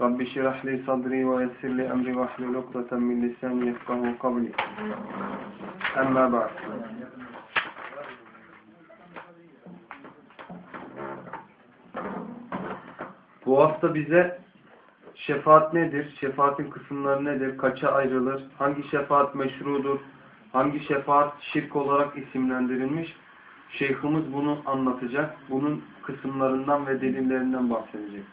Rabbi şirah li sadri ve yessir li emri ve ahlul ukdeten min lisani yefkahu kavli. Emma ba'd. Bu hafta bize şefaat nedir, şefaatin kısımları nedir, kaça ayrılır, hangi şefaat meşrudur, hangi şefaat şirk olarak isimlendirilmiş, şeyhimiz bunu anlatacak, bunun kısımlarından ve delillerinden bahsedecek.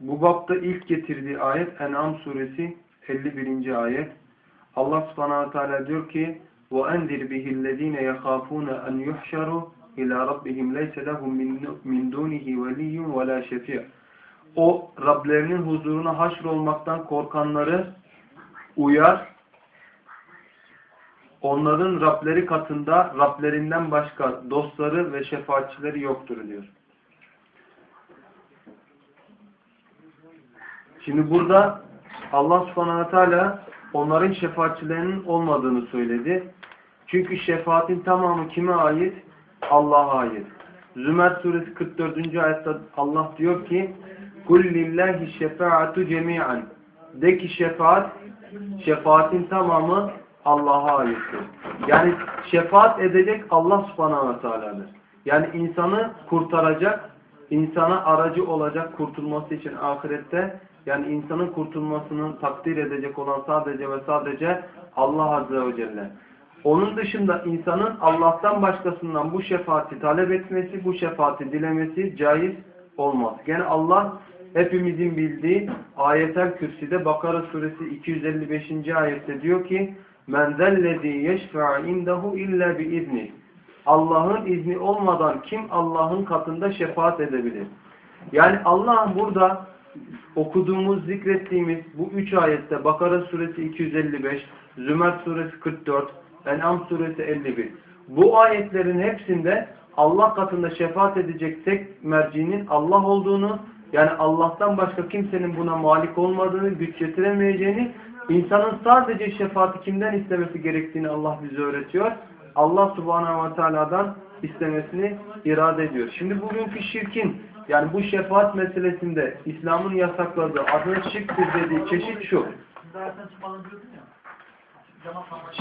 Bu bapta ilk getirdiği ayet En'am suresi 51. ayet. Allah subhanahu teala diyor ki وَاَنْذِرْ بِهِ الَّذ۪ينَ يَخَافُونَ اَنْ يُحْشَرُوا اِلَى رَبِّهِمْ لَيْسَ لَهُمْ مِنْ دُونِهِ وَلِيٌّ وَلَا شَفِيعٌ O Rablerinin huzuruna haşr olmaktan korkanları uyar. Onların Rableri katında Rablerinden başka dostları ve şefaatçileri yoktur diyor. Şimdi burada Allah subhanahu teala onların şefaatçilerinin olmadığını söyledi. Çünkü şefaatin tamamı kime ait? Allah'a ait. Zümer suresi 44. ayette Allah diyor ki قُلْ لِلّٰهِ الشَّفَاعَةُ جَمِيعًا De ki şefaat, şefaatin tamamı Allah'a aittir. Yani şefaat edecek Allah subhanahu teala'dır. Yani insanı kurtaracak, insana aracı olacak kurtulması için ahirette yani insanın kurtulmasını takdir edecek olan sadece ve sadece Allah Azze ve Celle. Onun dışında insanın Allah'tan başkasından bu şefaati talep etmesi, bu şefaati dilemesi caiz olmaz. Gene Allah hepimizin bildiği ayetel kürsüde Bakara suresi 255. ayette diyor ki Men zellezî yeşfe'a indehu illa biizni. Allah'ın izni olmadan kim Allah'ın katında şefaat edebilir? Yani Allah burada okuduğumuz, zikrettiğimiz bu üç ayette Bakara suresi 255, Zümer suresi 44, En'am suresi 51. Bu ayetlerin hepsinde Allah katında şefaat edecek tek mercinin Allah olduğunu, yani Allah'tan başka kimsenin buna malik olmadığını, güç yetiremeyeceğini, insanın sadece şefaati kimden istemesi gerektiğini Allah bize öğretiyor. Allah subhanahu ve teala'dan istemesini irade ediyor. Şimdi bugünkü şirkin yani bu şefaat meselesinde İslam'ın yasakladığı adına şirktir dediği çeşit şu.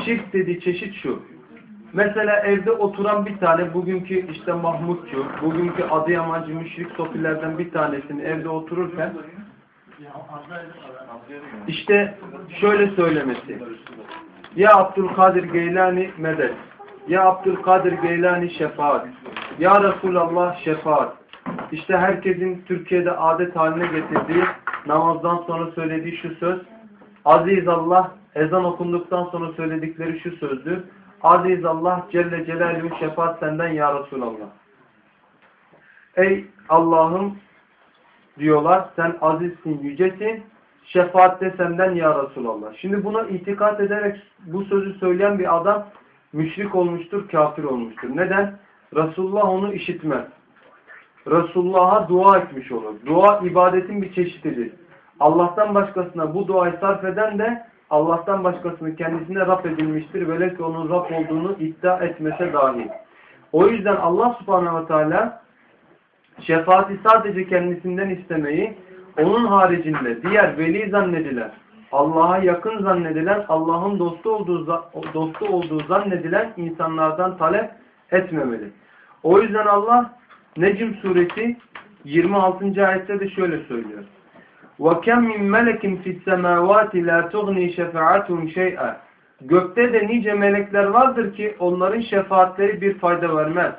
Şirk dediği çeşit şu. Mesela evde oturan bir tane bugünkü işte Mahmutçu, bugünkü Adıyaman'cı müşrik sofilerden bir tanesini evde otururken işte şöyle söylemesi. Ya Abdülkadir Geylani medet. Ya Abdülkadir Geylani şefaat. Ya Resulallah şefaat. İşte herkesin Türkiye'de adet haline getirdiği namazdan sonra söylediği şu söz. Aziz Allah ezan okunduktan sonra söyledikleri şu sözdür. Aziz Allah Celle Celaluhu şefaat senden ya Resulallah. Ey Allah'ım diyorlar sen azizsin, yücesin. Şefaat de senden ya Resulallah. Şimdi buna itikat ederek bu sözü söyleyen bir adam müşrik olmuştur, kafir olmuştur. Neden? Resulullah onu işitmez. Resulullah'a dua etmiş olur. Dua ibadetin bir çeşididir. Allah'tan başkasına bu duayı sarf eden de Allah'tan başkasını kendisine Rab edilmiştir. Velev ki onun Rab olduğunu iddia etmese dahi. O yüzden Allah subhanehu ve teala şefaati sadece kendisinden istemeyi onun haricinde diğer veli zannedilen, Allah'a yakın zannedilen, Allah'ın dostu olduğu, dostu olduğu zannedilen insanlardan talep etmemeli. O yüzden Allah Necm suresi 26. ayette de şöyle söylüyor. وَكَمْ مِنْ مَلَكٍ فِي السَّمَاوَاتِ لَا تُغْنِي شَفَعَتُهُمْ شَيْئًا Gökte de nice melekler vardır ki onların şefaatleri bir fayda vermez.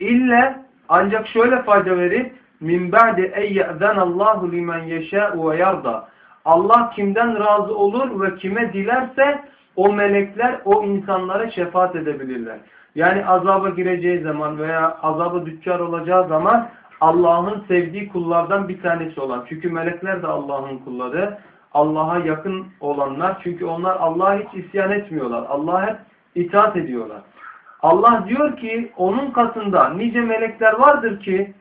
İlle ancak şöyle fayda verir. مِنْ بَعْدِ اَيَّذَنَ اللّٰهُ لِمَنْ يَشَاءُ وَيَرْضَى Allah kimden razı olur ve kime dilerse o melekler o insanlara şefaat edebilirler. Yani azaba gireceği zaman veya azaba düçar olacağı zaman Allah'ın sevdiği kullardan bir tanesi olan. Çünkü melekler de Allah'ın kulları. Allah'a yakın olanlar. Çünkü onlar Allah'a hiç isyan etmiyorlar. Allah'a hep itaat ediyorlar. Allah diyor ki onun katında nice melekler vardır ki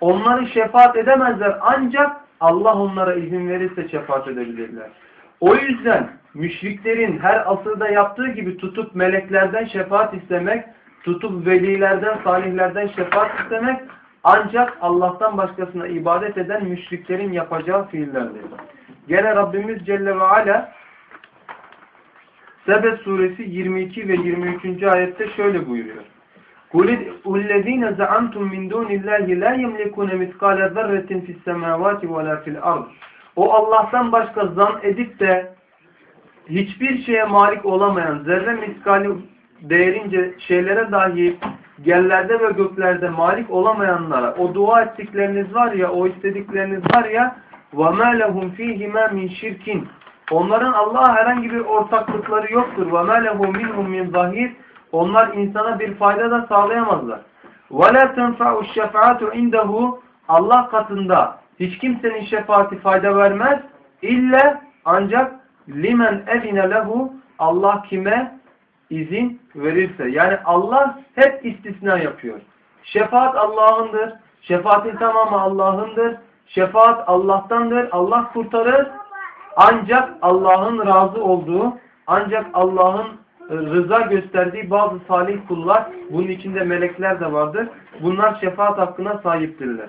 onları şefaat edemezler ancak Allah onlara izin verirse şefaat edebilirler. O yüzden müşriklerin her asırda yaptığı gibi tutup meleklerden şefaat istemek, tutup velilerden, salihlerden şefaat istemek ancak Allah'tan başkasına ibadet eden müşriklerin yapacağı fiillerdir. Gene Rabbimiz Celle ve Ala Sebe suresi 22 ve 23. ayette şöyle buyuruyor. اُلَّذ۪ينَ زَعَمْتُمْ مِنْ دُونِ اللّٰهِ لَا يَمْلِكُونَ مِثْقَالَ ذَرَّةٍ فِي السَّمَاوَاتِ وَلَا فِي الْأَرْضِ O Allah'tan başka zan edip de hiçbir şeye malik olamayan zerre miskali değerince şeylere dahi yerlerde ve göklerde malik olamayanlara o dua ettikleriniz var ya, o istedikleriniz var ya وَمَا لَهُمْ ف۪يهِمَا مِنْ şirkin Onların Allah'a herhangi bir ortaklıkları yoktur. وَمَا لَهُ مِنْهُمْ مِنْ ظَهِيرٍ Onlar insana bir fayda da sağlayamazlar. وَلَا تَنْفَعُ الشَّفَعَةُ عِنْدَهُ Allah katında hiç kimsenin şefaati fayda vermez. İlle ancak limen evine lehu Allah kime izin verirse. Yani Allah hep istisna yapıyor. Şefaat Allah'ındır. Şefaatin tamamı Allah'ındır. Şefaat Allah'tandır. Allah kurtarır. Ancak Allah'ın razı olduğu, ancak Allah'ın rıza gösterdiği bazı salih kullar, bunun içinde melekler de vardır. Bunlar şefaat hakkına sahiptirler.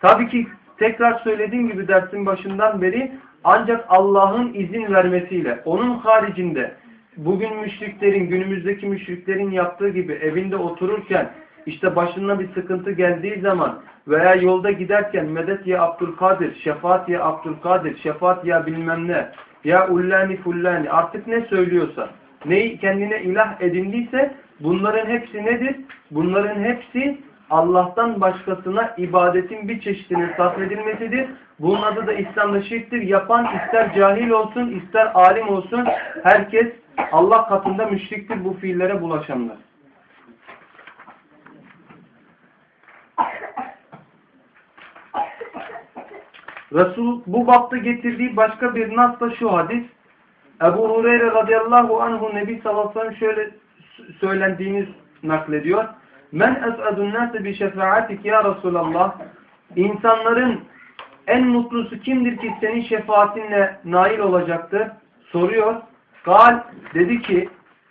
Tabii ki tekrar söylediğim gibi dersin başından beri ancak Allah'ın izin vermesiyle, onun haricinde bugün müşriklerin, günümüzdeki müşriklerin yaptığı gibi evinde otururken işte başına bir sıkıntı geldiği zaman veya yolda giderken medet ya Abdülkadir, şefaat ya Abdülkadir, şefaat ya bilmem ne, ya ullani fullani artık ne söylüyorsa, neyi kendine ilah edindiyse bunların hepsi nedir? Bunların hepsi Allah'tan başkasına ibadetin bir çeşidinin sarf edilmesidir. Bunun adı da İslam'da şirktir. Yapan ister cahil olsun, ister alim olsun herkes Allah katında müşriktir bu fiillere bulaşanlar. Resul bu bapta getirdiği başka bir nas da şu hadis. Ebu Hureyre radıyallahu anhu Nebi sallallahu aleyhi ve sellem şöyle söylendiğini naklediyor. Men es'adun nase bi şefaatik ya Resulallah. İnsanların en mutlusu kimdir ki senin şefaatinle nail olacaktır? Soruyor. Gal dedi ki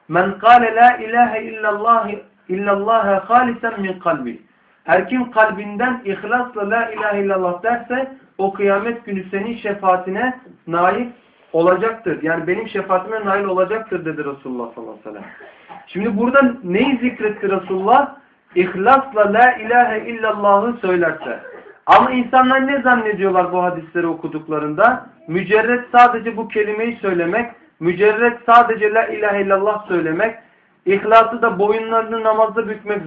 men kâle la ilahe illallah illallah halisen min kalbi. Her kim kalbinden ihlasla la ilahe illallah derse o kıyamet günü senin şefaatine nail olacaktır. Yani benim şefaatime nail olacaktır dedi Resulullah sallallahu aleyhi ve sellem. Şimdi burada neyi zikretti Resulullah? İhlasla la ilahe illallah'ı söylerse. Ama insanlar ne zannediyorlar bu hadisleri okuduklarında? Mücerret sadece bu kelimeyi söylemek, mücerret sadece la ilahe illallah söylemek, İhlası da boyunlarını namazda bükmek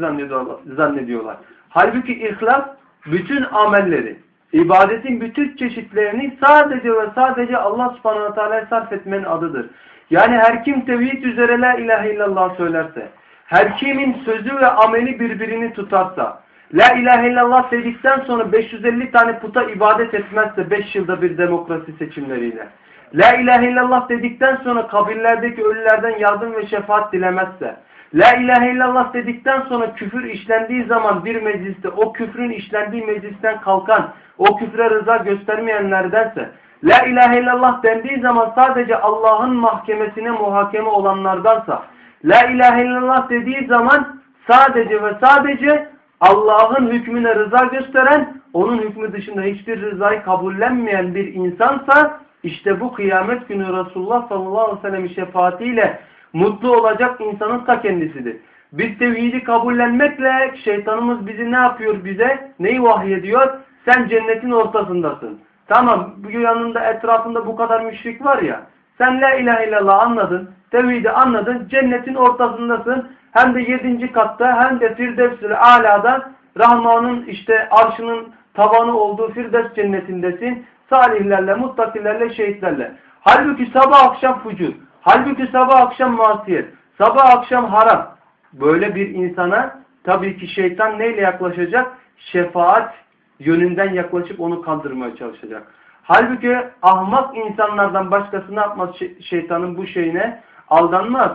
zannediyorlar. Halbuki ihlas bütün amelleri, ibadetin bütün çeşitlerini sadece ve sadece Allah subhanahu teala'ya sarf etmenin adıdır. Yani her kim tevhid üzere la ilahe illallah söylerse, her kimin sözü ve ameli birbirini tutarsa, la ilahe illallah dedikten sonra 550 tane puta ibadet etmezse 5 yılda bir demokrasi seçimleriyle, La ilahe illallah dedikten sonra kabirlerdeki ölülerden yardım ve şefaat dilemezse, La ilahe illallah dedikten sonra küfür işlendiği zaman bir mecliste o küfrün işlendiği meclisten kalkan, o küfre rıza göstermeyenlerdense, La ilahe illallah dendiği zaman sadece Allah'ın mahkemesine muhakeme olanlardansa, La ilahe illallah dediği zaman sadece ve sadece Allah'ın hükmüne rıza gösteren, onun hükmü dışında hiçbir rızayı kabullenmeyen bir insansa, işte bu kıyamet günü Resulullah sallallahu aleyhi ve sellem şefaatiyle mutlu olacak insanın ta kendisidir. Biz tevhidi kabullenmekle şeytanımız bizi ne yapıyor bize? Neyi vahyediyor? Sen cennetin ortasındasın. Tamam yanında etrafında bu kadar müşrik var ya. Sen la ilahe illallah anladın. Tevhidi anladın. Cennetin ortasındasın. Hem de yedinci katta hem de Firdevs-ül Ala'da Rahman'ın işte arşının tavanı olduğu Firdevs cennetindesin salihlerle, muttakilerle, şehitlerle. Halbuki sabah akşam fucur. Halbuki sabah akşam masiyet. Sabah akşam haram. Böyle bir insana tabii ki şeytan neyle yaklaşacak? Şefaat yönünden yaklaşıp onu kandırmaya çalışacak. Halbuki ahmak insanlardan başkası ne yapmaz şeytanın bu şeyine? Aldanmaz.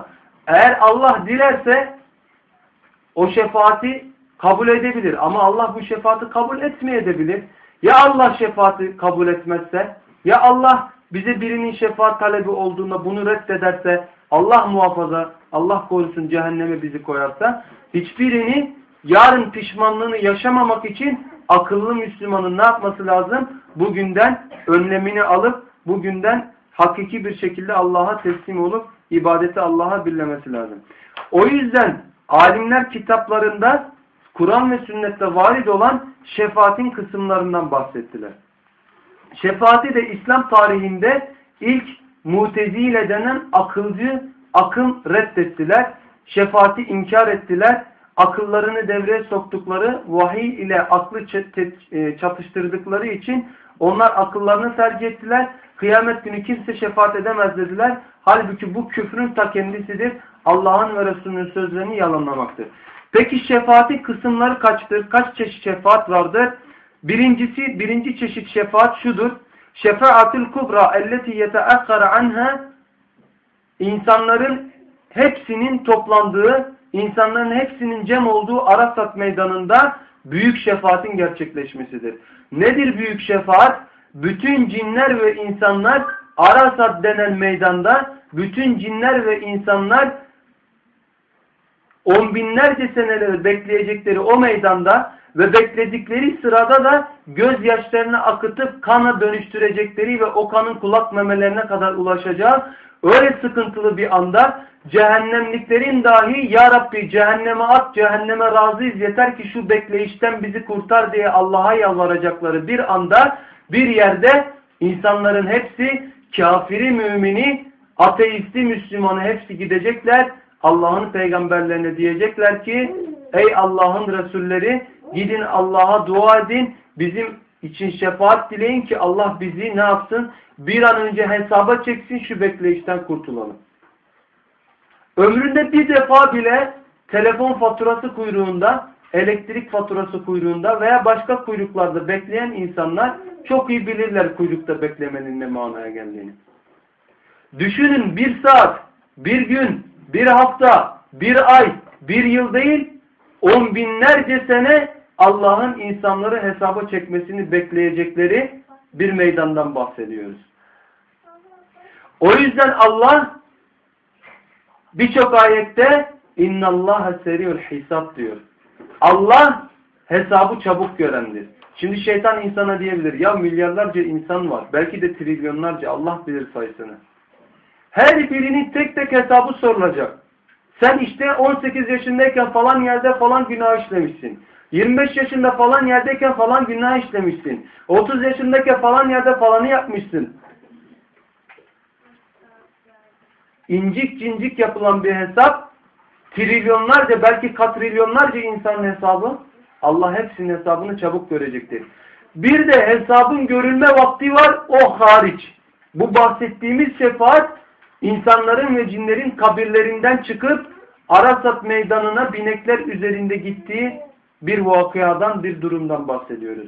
Eğer Allah dilerse o şefaati kabul edebilir. Ama Allah bu şefaati kabul etmeyebilir. Ya Allah şefaati kabul etmezse, ya Allah bize birinin şefaat talebi olduğunda bunu reddederse, Allah muhafaza, Allah korusun cehenneme bizi koyarsa, hiçbirini yarın pişmanlığını yaşamamak için akıllı Müslümanın ne yapması lazım? Bugünden önlemini alıp, bugünden hakiki bir şekilde Allah'a teslim olup, ibadeti Allah'a birlemesi lazım. O yüzden alimler kitaplarında Kur'an ve sünnette varid olan şefaatin kısımlarından bahsettiler. Şefaati de İslam tarihinde ilk mutezile denen akılcı akım reddettiler. Şefaati inkar ettiler. Akıllarını devreye soktukları vahiy ile aklı e, çatıştırdıkları için onlar akıllarını tercih ettiler. Kıyamet günü kimse şefaat edemez dediler. Halbuki bu küfrün ta kendisidir. Allah'ın ve Resulünün sözlerini yalanlamaktır. Peki şefaatin kısımları kaçtır? Kaç çeşit şefaat vardır? Birincisi, birinci çeşit şefaat şudur. Şefaatul kubra elleti yeteakkara anha insanların hepsinin toplandığı, insanların hepsinin cem olduğu Arasat meydanında büyük şefaatin gerçekleşmesidir. Nedir büyük şefaat? Bütün cinler ve insanlar Arasat denen meydanda bütün cinler ve insanlar on binlerce seneleri bekleyecekleri o meydanda ve bekledikleri sırada da gözyaşlarını akıtıp kana dönüştürecekleri ve o kanın kulak memelerine kadar ulaşacağı öyle sıkıntılı bir anda cehennemliklerin dahi Ya Rabbi cehenneme at, cehenneme razıyız yeter ki şu bekleyişten bizi kurtar diye Allah'a yalvaracakları bir anda bir yerde insanların hepsi kafiri mümini, ateisti Müslümanı hepsi gidecekler. Allah'ın peygamberlerine diyecekler ki ey Allah'ın Resulleri gidin Allah'a dua edin bizim için şefaat dileyin ki Allah bizi ne yapsın bir an önce hesaba çeksin şu bekleyişten kurtulalım. Ömründe bir defa bile telefon faturası kuyruğunda, elektrik faturası kuyruğunda veya başka kuyruklarda bekleyen insanlar çok iyi bilirler kuyrukta beklemenin ne manaya geldiğini. Düşünün bir saat, bir gün, bir hafta, bir ay, bir yıl değil, on binlerce sene Allah'ın insanları hesaba çekmesini bekleyecekleri bir meydandan bahsediyoruz. O yüzden Allah birçok ayette innallâhe seri'ül hisab diyor. Allah hesabı çabuk görendir. Şimdi şeytan insana diyebilir ya milyarlarca insan var. Belki de trilyonlarca Allah bilir sayısını. Her birinin tek tek hesabı sorulacak. Sen işte 18 yaşındayken falan yerde falan günah işlemişsin. 25 yaşında falan yerdeyken falan günah işlemişsin. 30 yaşındayken falan yerde falanı yapmışsın. İncik cincik yapılan bir hesap, trilyonlarca belki katrilyonlarca insanın hesabı, Allah hepsinin hesabını çabuk görecektir. Bir de hesabın görülme vakti var, o hariç. Bu bahsettiğimiz şefaat insanların ve cinlerin kabirlerinden çıkıp Arasat meydanına binekler üzerinde gittiği bir vakıyadan, bir durumdan bahsediyoruz.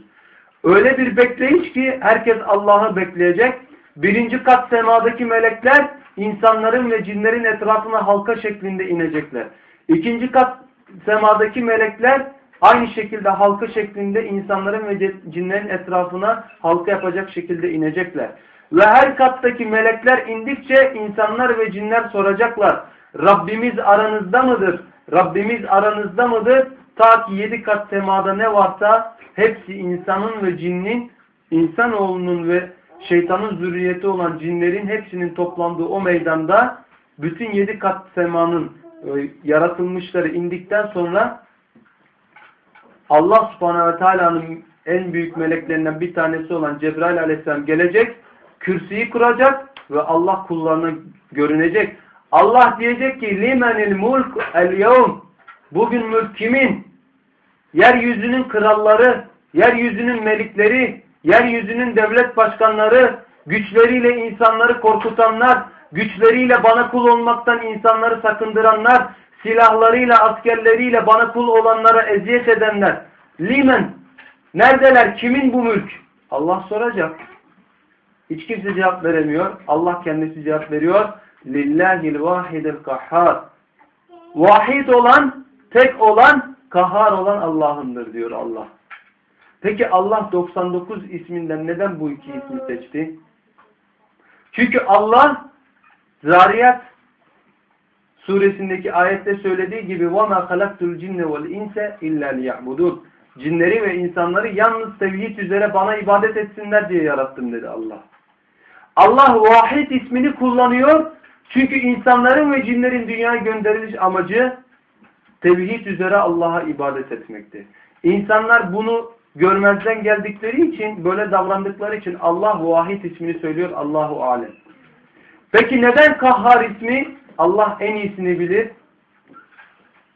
Öyle bir bekleyiş ki herkes Allah'ı bekleyecek. Birinci kat semadaki melekler insanların ve cinlerin etrafına halka şeklinde inecekler. İkinci kat semadaki melekler aynı şekilde halka şeklinde insanların ve cinlerin etrafına halka yapacak şekilde inecekler. Ve her kattaki melekler indikçe insanlar ve cinler soracaklar. Rabbimiz aranızda mıdır? Rabbimiz aranızda mıdır? Ta ki yedi kat semada ne varsa hepsi insanın ve cinnin, insanoğlunun ve şeytanın zürriyeti olan cinlerin hepsinin toplandığı o meydanda bütün yedi kat semanın e, yaratılmışları indikten sonra Allah subhanehu ve teala'nın en büyük meleklerinden bir tanesi olan Cebrail aleyhisselam gelecek kürsüyü kuracak ve Allah kullarına görünecek. Allah diyecek ki limenil mulk el yevm bugün mülk kimin? Yeryüzünün kralları, yeryüzünün melikleri, yeryüzünün devlet başkanları, güçleriyle insanları korkutanlar, güçleriyle bana kul olmaktan insanları sakındıranlar, silahlarıyla, askerleriyle bana kul olanlara eziyet edenler. Limen, neredeler, kimin bu mülk? Allah soracak. Hiç kimse cevap veremiyor. Allah kendisi cevap veriyor. Lillahil vahidil kahhar. Vahid olan, tek olan, kahhar olan Allah'ındır diyor Allah. Peki Allah 99 isminden neden bu iki ismi seçti? Çünkü Allah Zariyat suresindeki ayette söylediği gibi وَمَا خَلَقْتُ الْجِنَّ وَالْاِنْسَ اِلَّا لِيَعْبُدُونَ Cinleri ve insanları yalnız tevhid üzere bana ibadet etsinler diye yarattım dedi Allah. Allah vahid ismini kullanıyor. Çünkü insanların ve cinlerin dünyaya gönderiliş amacı tevhid üzere Allah'a ibadet etmekti. İnsanlar bunu görmezden geldikleri için, böyle davrandıkları için Allah vahid ismini söylüyor Allahu Alem. Peki neden kahhar ismi? Allah en iyisini bilir.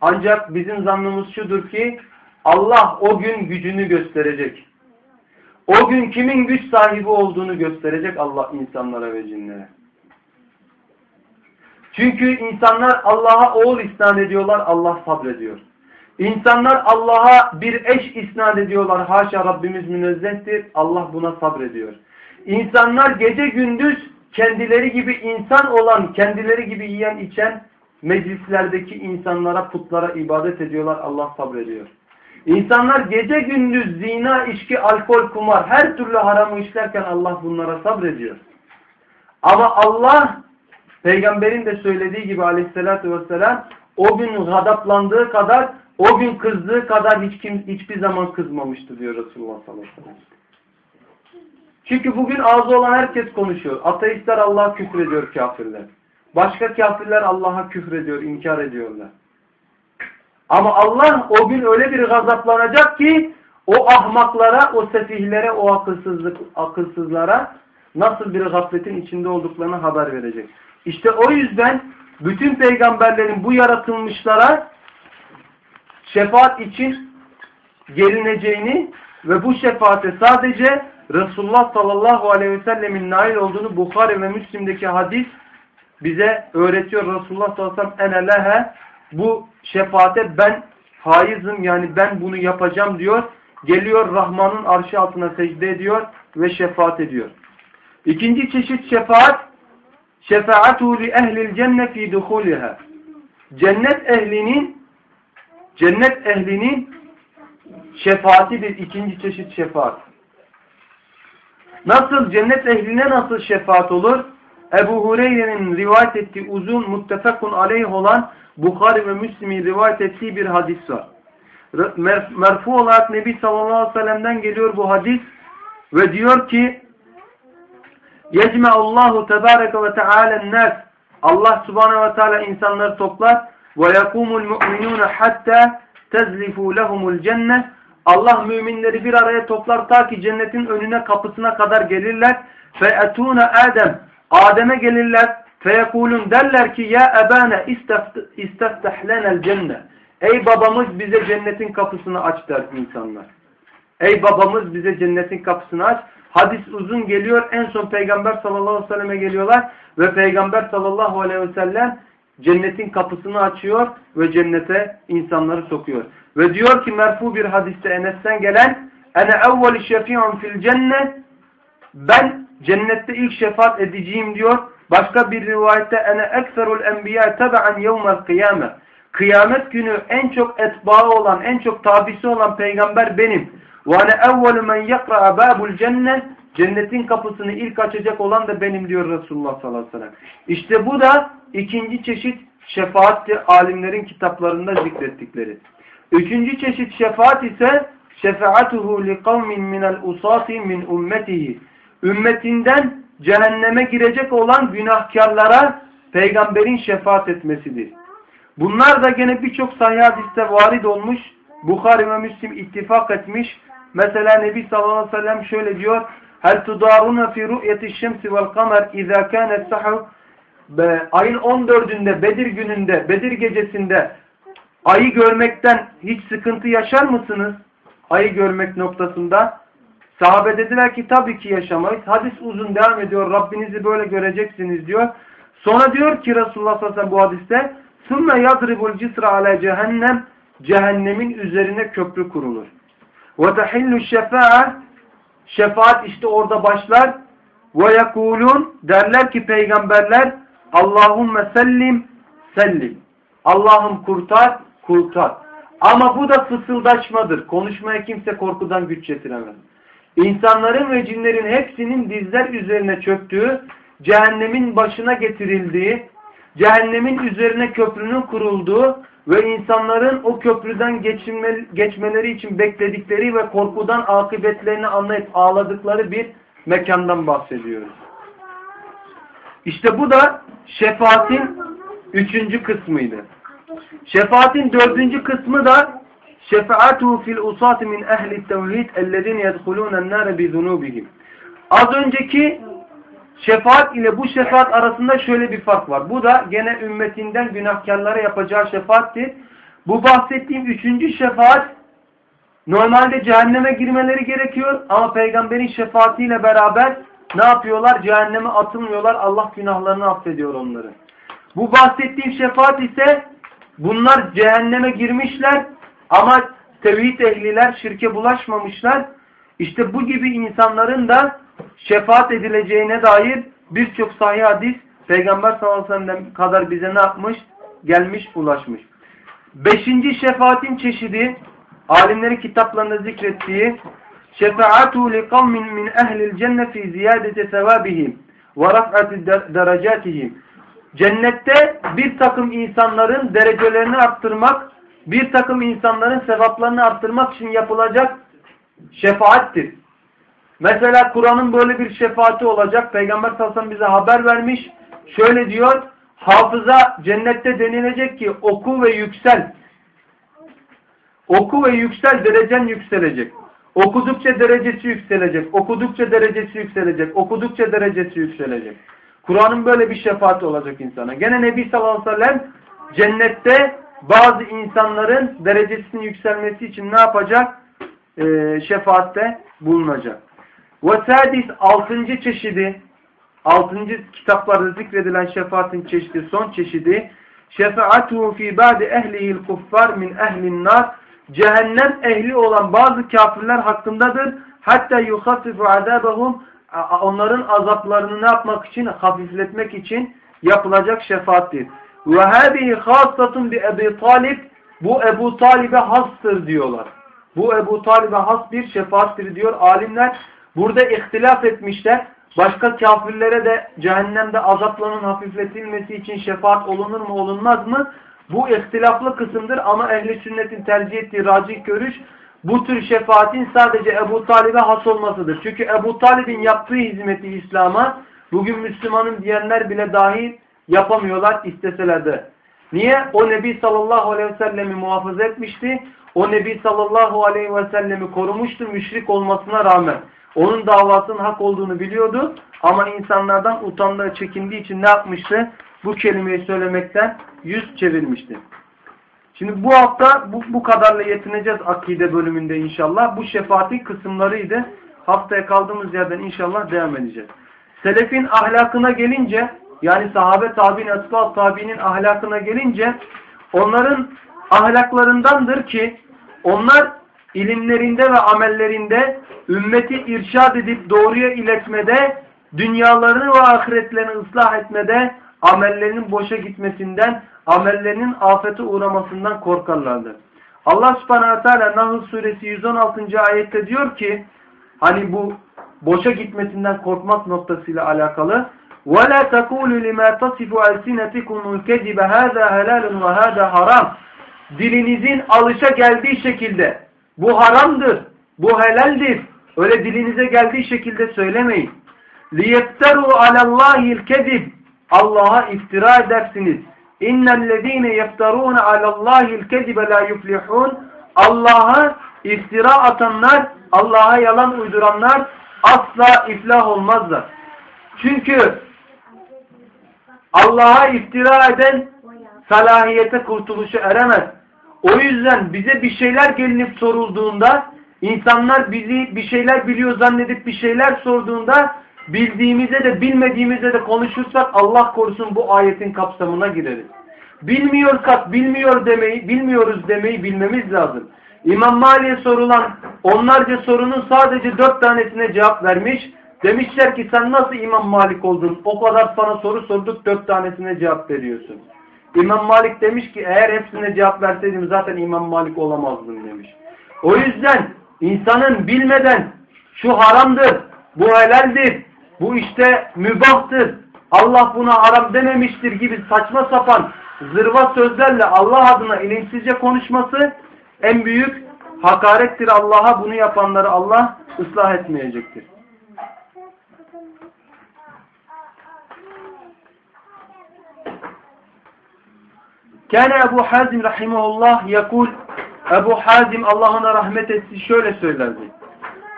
Ancak bizim zannımız şudur ki Allah o gün gücünü gösterecek. O gün kimin güç sahibi olduğunu gösterecek Allah insanlara ve cinlere. Çünkü insanlar Allah'a oğul isnat ediyorlar, Allah sabrediyor. İnsanlar Allah'a bir eş isnat ediyorlar, haşa Rabbimiz münezzehtir, Allah buna sabrediyor. İnsanlar gece gündüz kendileri gibi insan olan, kendileri gibi yiyen içen meclislerdeki insanlara, putlara ibadet ediyorlar, Allah sabrediyor. İnsanlar gece gündüz zina, içki, alkol, kumar her türlü haramı işlerken Allah bunlara sabrediyor. Ama Allah peygamberin de söylediği gibi aleyhissalatü vesselam o gün gadaplandığı kadar o gün kızdığı kadar hiç kim, hiçbir zaman kızmamıştı diyor Resulullah sallallahu aleyhi ve sellem. Çünkü bugün ağzı olan herkes konuşuyor. Ateistler Allah'a küfrediyor kafirler. Başka kafirler Allah'a küfrediyor, inkar ediyorlar. Ama Allah o gün öyle bir gazaplanacak ki o ahmaklara, o sefihlere, o akılsızlık, akılsızlara nasıl bir gafletin içinde olduklarını haber verecek. İşte o yüzden bütün peygamberlerin bu yaratılmışlara şefaat için gelineceğini ve bu şefaate sadece Resulullah sallallahu aleyhi ve sellemin nail olduğunu Bukhari ve Müslim'deki hadis bize öğretiyor. Resulullah sallallahu aleyhi ve sellem ene lehe bu şefaate ben haizim yani ben bunu yapacağım diyor. Geliyor Rahman'ın arşı altına secde ediyor ve şefaat ediyor. İkinci çeşit şefaat şefaatu li ehlil cennet fi duhuliha. Cennet ehlinin cennet ehlinin şefaatidir ikinci çeşit şefaat. Nasıl cennet ehline nasıl şefaat olur? Ebu Hureyre'nin rivayet ettiği uzun muttefakun aleyh olan Bukhari ve Müslim'in rivayet ettiği bir hadis var. Merfu olarak Nebi sallallahu aleyhi ve sellem'den geliyor bu hadis ve diyor ki Allahu tebareke ve teala nas Allah subhanehu ve teala insanları toplar yakumul mu'minun hatta tezlifu lehumul cennet Allah müminleri bir araya toplar ta ki cennetin önüne kapısına kadar gelirler. Fe'etûne Adem. Adem'e gelirler. Feyekulun derler ki ya ebane istefteh lenel cennet. Ey babamız bize cennetin kapısını aç der insanlar. Ey babamız bize cennetin kapısını aç. Hadis uzun geliyor. En son Peygamber sallallahu aleyhi ve selleme geliyorlar. Ve Peygamber sallallahu aleyhi ve sellem cennetin kapısını açıyor ve cennete insanları sokuyor. Ve diyor ki merfu bir hadiste Enes'ten gelen ene evveli şefi'un fil cennet ben cennette ilk şefaat edeceğim diyor. Başka bir rivayette ene ekserul enbiya tebe'an yevmel kıyame. Kıyamet günü en çok etbaı olan, en çok tabisi olan peygamber benim. Ve ene evvelu men yakra'a babul cennet. Cennetin kapısını ilk açacak olan da benim diyor Resulullah sallallahu aleyhi ve sellem. İşte bu da ikinci çeşit şefaattir alimlerin kitaplarında zikrettikleri. Üçüncü çeşit şefaat ise şefaatuhu li kavmin minel usati min ummetihi. Ümmetinden cehenneme girecek olan günahkarlara peygamberin şefaat etmesidir. Bunlar da gene birçok sahih hadiste varid olmuş. Bukhari ve Müslim ittifak etmiş. Mesela Nebi sallallahu aleyhi ve sellem şöyle diyor. Hel tudaruna fi ru'yeti şemsi vel kamer izâ kânet sahu ayın 14'ünde Bedir gününde Bedir gecesinde ayı görmekten hiç sıkıntı yaşar mısınız? Ayı görmek noktasında. Sahabe dediler ki tabii ki yaşamayız. Hadis uzun devam ediyor. Rabbinizi böyle göreceksiniz diyor. Sonra diyor ki Resulullah sallallahu aleyhi ve sellem bu hadiste ثُمَّ يَضْرِبُ الْجِسْرَ عَلَى cehennem Cehennemin üzerine köprü kurulur. Ve tahillu şefaat şefaat işte orada başlar. Ve yekulun derler ki peygamberler Allahümme sellim sellim. Allah'ım kurtar, kurtar. Ama bu da fısıldaşmadır. Konuşmaya kimse korkudan güç yetiremez. İnsanların ve cinlerin hepsinin dizler üzerine çöktüğü, cehennemin başına getirildiği, cehennemin üzerine köprünün kurulduğu ve insanların o köprüden geçinme, geçmeleri için bekledikleri ve korkudan akıbetlerini anlayıp ağladıkları bir mekandan bahsediyoruz. İşte bu da şefaatin üçüncü kısmıydı. Şefaatin dördüncü kısmı da şefaatuhu fil usat min ehli tevhid ellezine yedhulûnen nâre bi zunûbihim. Az önceki şefaat ile bu şefaat arasında şöyle bir fark var. Bu da gene ümmetinden günahkarlara yapacağı şefaattir. Bu bahsettiğim üçüncü şefaat normalde cehenneme girmeleri gerekiyor ama peygamberin şefaatiyle beraber ne yapıyorlar? Cehenneme atılmıyorlar. Allah günahlarını affediyor onları. Bu bahsettiğim şefaat ise bunlar cehenneme girmişler ama tevhid ehliler şirke bulaşmamışlar. İşte bu gibi insanların da şefaat edileceğine dair birçok sahih hadis Peygamber sallallahu aleyhi ve sellem kadar bize ne yapmış? Gelmiş, ulaşmış. Beşinci şefaatin çeşidi alimlerin kitaplarında zikrettiği şefaatu li kavmin min ehlil cennet fi ziyadeti sevabihim ve raf'ati derecatihim. Cennette bir takım insanların derecelerini arttırmak, bir takım insanların sevaplarını arttırmak için yapılacak şefaattir. Mesela Kur'an'ın böyle bir şefaati olacak. Peygamber sallallahu bize haber vermiş. Şöyle diyor. Hafıza cennette denilecek ki oku ve yüksel. Oku ve yüksel derecen yükselecek. Okudukça derecesi yükselecek. Okudukça derecesi yükselecek. Okudukça derecesi yükselecek. Kur'an'ın böyle bir şefaati olacak insana. Gene Nebi sallallahu aleyhi ve sellem cennette bazı insanların derecesinin yükselmesi için ne yapacak? Ee, şefaatte bulunacak. Ve sadis altıncı çeşidi, altıncı kitaplarda zikredilen şefaatin çeşidi, son çeşidi şefaatuhu fi ba'di ehlihil kuffar min ehlin nar cehennem ehli olan bazı kafirler hakkındadır. Hatta yuhaffifu azabahum onların azaplarını ne yapmak için? Hafifletmek için yapılacak şefaattir. Ve hâbihi hâssatun bi Ebu Talib bu Ebu Talib'e hastır diyorlar. Bu Ebu Talib'e has bir şefaattir diyor alimler. Burada ihtilaf etmişler. Başka kafirlere de cehennemde azaplarının hafifletilmesi için şefaat olunur mu olunmaz mı? Bu ihtilaflı kısımdır ama ehli sünnetin tercih ettiği racih görüş bu tür şefaatin sadece Ebu Talib'e has olmasıdır. Çünkü Ebu Talib'in yaptığı hizmeti İslam'a bugün Müslümanın diyenler bile dahi yapamıyorlar isteseler de. Niye? O Nebi sallallahu aleyhi ve sellemi muhafaza etmişti. O Nebi sallallahu aleyhi ve sellemi korumuştu müşrik olmasına rağmen. Onun davasının hak olduğunu biliyordu ama insanlardan utandığı, çekindiği için ne yapmıştı? Bu kelimeyi söylemekten yüz çevirmişti. Şimdi bu hafta bu, bu kadarla yetineceğiz akide bölümünde inşallah. Bu şefaatin kısımlarıydı. Haftaya kaldığımız yerden inşallah devam edeceğiz. Selefin ahlakına gelince yani sahabe tabi'in, esbab tabi'nin ahlakına gelince onların ahlaklarındandır ki onlar ilimlerinde ve amellerinde ümmeti irşad edip doğruya iletmede, dünyalarını ve ahiretlerini ıslah etmede, amellerinin boşa gitmesinden, amellerinin afete uğramasından korkarlardı. Allah subhanahu teala Nahl suresi 116. ayette diyor ki, hani bu boşa gitmesinden korkmak noktasıyla alakalı, وَلَا تَقُولُ لِمَا تَصِفُ أَلْسِنَتِكُمُ الْكَذِبَ هَذَا هَلَالٌ وَهَذَا haram. Dilinizin alışa geldiği şekilde bu haramdır, bu helaldir. Öyle dilinize geldiği şekilde söylemeyin. لِيَفْتَرُوا عَلَى اللّٰهِ الْكَذِبِ Allah'a iftira edersiniz. İnnellezîne yefterûne alallâhil kezibe lâ yuflihûn Allah'a iftira atanlar, Allah'a yalan uyduranlar asla iflah olmazlar. Çünkü Allah'a iftira eden salahiyete kurtuluşu eremez. O yüzden bize bir şeyler gelinip sorulduğunda insanlar bizi bir şeyler biliyor zannedip bir şeyler sorduğunda bildiğimize de bilmediğimize de konuşursak Allah korusun bu ayetin kapsamına gireriz. Bilmiyorsak bilmiyor demeyi, bilmiyoruz demeyi bilmemiz lazım. İmam Mali'ye sorulan onlarca sorunun sadece dört tanesine cevap vermiş. Demişler ki sen nasıl İmam Malik oldun? O kadar sana soru sorduk dört tanesine cevap veriyorsun. İmam Malik demiş ki eğer hepsine cevap verseydim zaten İmam Malik olamazdım demiş. O yüzden insanın bilmeden şu haramdır, bu helaldir, bu işte mübahtır, Allah buna haram dememiştir gibi saçma sapan zırva sözlerle Allah adına ilimsizce konuşması en büyük hakarettir Allah'a bunu yapanları Allah ıslah etmeyecektir. Kâne Ebu Hazim rahimahullah yakul Ebu Hazim Allah ona rahmet etsin şöyle söylerdi.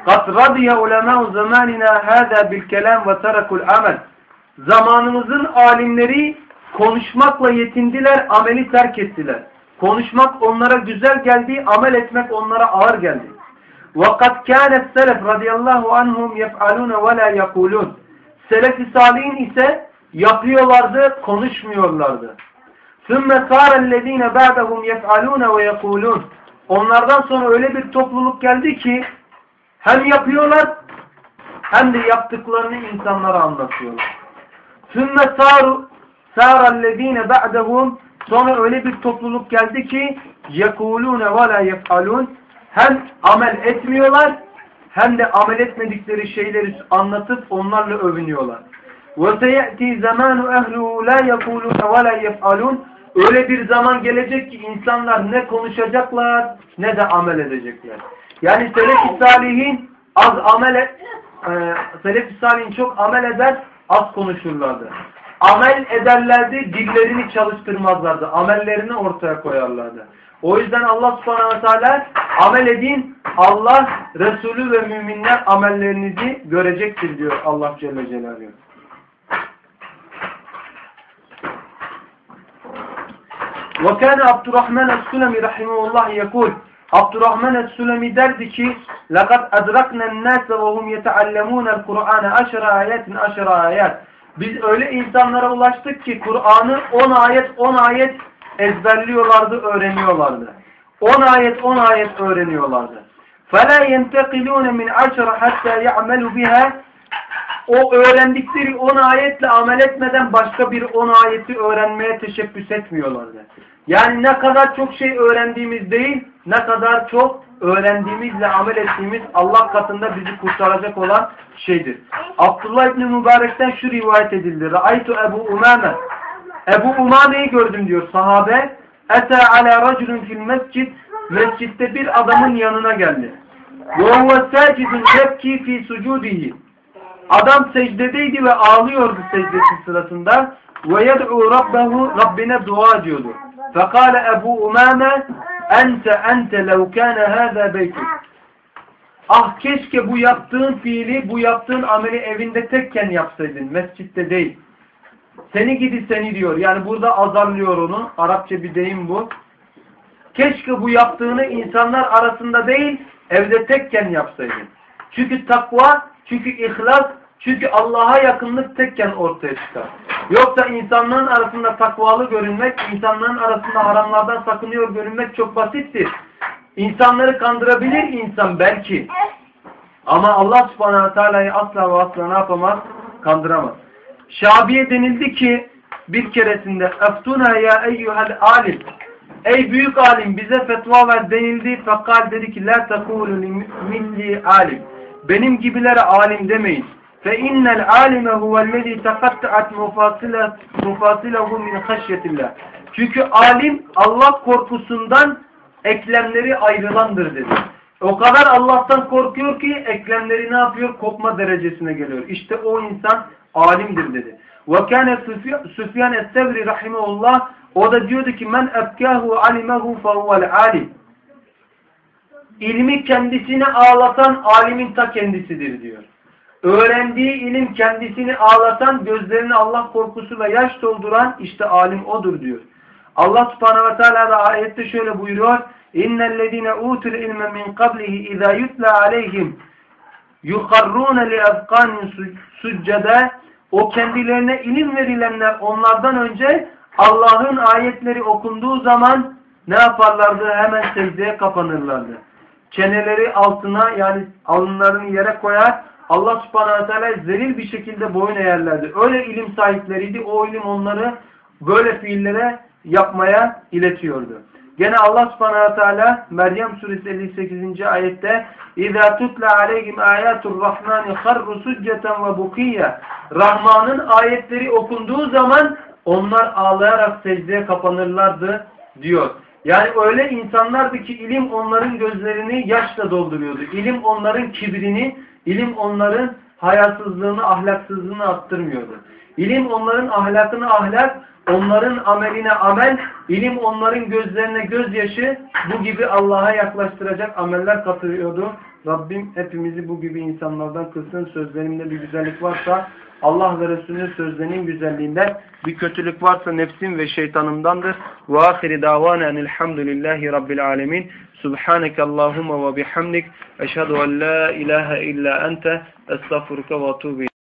قَدْ رَضِيَ عُلَمَاءُ زَمَانِنَا هَذَا بِالْكَلَامِ وَتَرَكُ الْعَمَلِ Zamanımızın alimleri konuşmakla yetindiler, ameli terk ettiler. Konuşmak onlara güzel geldi, amel etmek onlara ağır geldi. وَقَدْ كَانَ السَّلَفْ رَضِيَ اللّٰهُ عَنْهُمْ يَفْعَلُونَ وَلَا يَقُولُونَ Selef-i Salihin ise yapıyorlardı, konuşmuyorlardı. ثُمَّ صَارَ الَّذ۪ينَ بَعْدَهُمْ يَفْعَلُونَ وَيَقُولُونَ Onlardan sonra öyle bir topluluk geldi ki hem yapıyorlar hem de yaptıklarını insanlara anlatıyorlar. ثُمَّ صَارُ صَارَ الَّذ۪ينَ بَعْدَهُمْ Sonra öyle bir topluluk geldi ki يَقُولُونَ وَلَا يَفْعَلُونَ Hem amel etmiyorlar hem de amel etmedikleri şeyleri anlatıp onlarla övünüyorlar. وَسَيَأْتِي زَمَانُ اَهْلُهُ لَا يَقُولُونَ وَلَا يَفْعَلُونَ Öyle bir zaman gelecek ki insanlar ne konuşacaklar ne de amel edecekler. Yani selef-i salihin az amel e, selef-i salihin çok amel eder, az konuşurlardı. Amel ederlerdi, dillerini çalıştırmazlardı. Amellerini ortaya koyarlardı. O yüzden Allah subhanahu teala amel edin, Allah, Resulü ve müminler amellerinizi görecektir diyor Allah Celle Celaluhu. وكان عبد الرحمن السلمي رحمه الله يقول Abdurrahman es-Sülemi derdi ki لَقَدْ أَدْرَكْنَا النَّاسَ وَهُمْ يَتَعَلَّمُونَ الْقُرْآنَ أَشْرَ آيَاتٍ أَشْرَ آيَاتٍ Biz öyle insanlara ulaştık ki Kur'an'ı 10 ayet 10 ayet ezberliyorlardı, öğreniyorlardı. 10 ayet 10 ayet öğreniyorlardı. فَلَا يَنْتَقِلُونَ مِنْ عَشْرَ حَتَّى يَعْمَلُ بِهَا o öğrendikleri 10 ayetle amel etmeden başka bir 10 ayeti öğrenmeye teşebbüs etmiyorlardı. Yani ne kadar çok şey öğrendiğimiz değil, ne kadar çok öğrendiğimizle amel ettiğimiz Allah katında bizi kurtaracak olan şeydir. Abdullah İbni Mübarek'ten şu rivayet edildi. Ra'aytu Ebu Umame. Ebu Umame'yi gördüm diyor sahabe. Ete ala raculun fil mescid. Mescitte bir adamın yanına geldi. Ve huve sacidun yebki fi sucudihi. Adam secdedeydi ve ağlıyordu secdesi sırasında. Ve yed'u rabbehu Rabbine dua ediyordu. Fekale Ebu Umame ente ente lev kâne hâzâ beytuk. Ah keşke bu yaptığın fiili, bu yaptığın ameli evinde tekken yapsaydın. Mescitte değil. Seni gidi seni diyor. Yani burada azarlıyor onu. Arapça bir deyim bu. Keşke bu yaptığını insanlar arasında değil, evde tekken yapsaydın. Çünkü takva, çünkü ihlas, çünkü Allah'a yakınlık tekken ortaya çıkar. Yoksa insanların arasında takvalı görünmek, insanların arasında haramlardan sakınıyor görünmek çok basittir. İnsanları kandırabilir insan belki. Ama Allah subhanahu teala'yı asla ve asla ne yapamaz? Kandıramaz. Şabiye denildi ki bir keresinde eftuna ya eyyuhel alim Ey büyük alim bize fetva ver denildi. Fakat dedi ki la tekulu milli alim Benim gibilere alim demeyin. فَاِنَّ الْعَالِمَ هُوَ الَّذ۪ي تَقَطَّعَتْ مُفَاصِلَهُ مِنْ خَشْيَةِ اللّٰهِ Çünkü alim Allah korkusundan eklemleri ayrılandır dedi. O kadar Allah'tan korkuyor ki eklemleri ne yapıyor? Kopma derecesine geliyor. İşte o insan alimdir dedi. وَكَانَ Süfyan Es-Sevri rahimahullah o da diyordu ki men ebkâhu alimehu fehuvel alim. İlmi kendisini ağlatan alimin ta kendisidir diyor. Öğrendiği ilim kendisini ağlatan, gözlerini Allah korkusuyla yaş dolduran işte alim odur diyor. Allah subhanehu ve teala da ayette şöyle buyuruyor. İnnellezine utul ilme min qablihi izâ yutla aleyhim yukarrûne li ezqânin succede o kendilerine ilim verilenler onlardan önce Allah'ın ayetleri okunduğu zaman ne yaparlardı? Hemen secdeye kapanırlardı Çeneleri altına yani alınlarını yere koyar Allah subhanahu teala zelil bir şekilde boyun eğerlerdi. Öyle ilim sahipleriydi. O ilim onları böyle fiillere yapmaya iletiyordu. Gene Allah subhanahu teala Meryem suresi 58. ayette اِذَا تُتْلَ عَلَيْهِمْ آيَاتُ الرَّحْمَانِ خَرُّ سُجَّةً وَبُقِيَّ Rahman'ın ayetleri okunduğu zaman onlar ağlayarak secdeye kapanırlardı diyor. Yani öyle insanlardı ki ilim onların gözlerini yaşla dolduruyordu. İlim onların kibrini, ilim onların hayasızlığını, ahlaksızlığını attırmıyordu. İlim onların ahlakını ahlak, onların ameline amel, ilim onların gözlerine gözyaşı, bu gibi Allah'a yaklaştıracak ameller katıyordu. Rabbim hepimizi bu gibi insanlardan kılsın. Sözlerimde bir güzellik varsa Allah ve Resulünün sözlerinin güzelliğinden, bir kötülük varsa nefsim ve şeytanımdandır. Ve ahiri davana enilhamdülillahi rabbil alemin. Subhaneke Allahumma ve bihamdik. Eşhedü en la ilahe illa ente. Estağfurüke ve atubu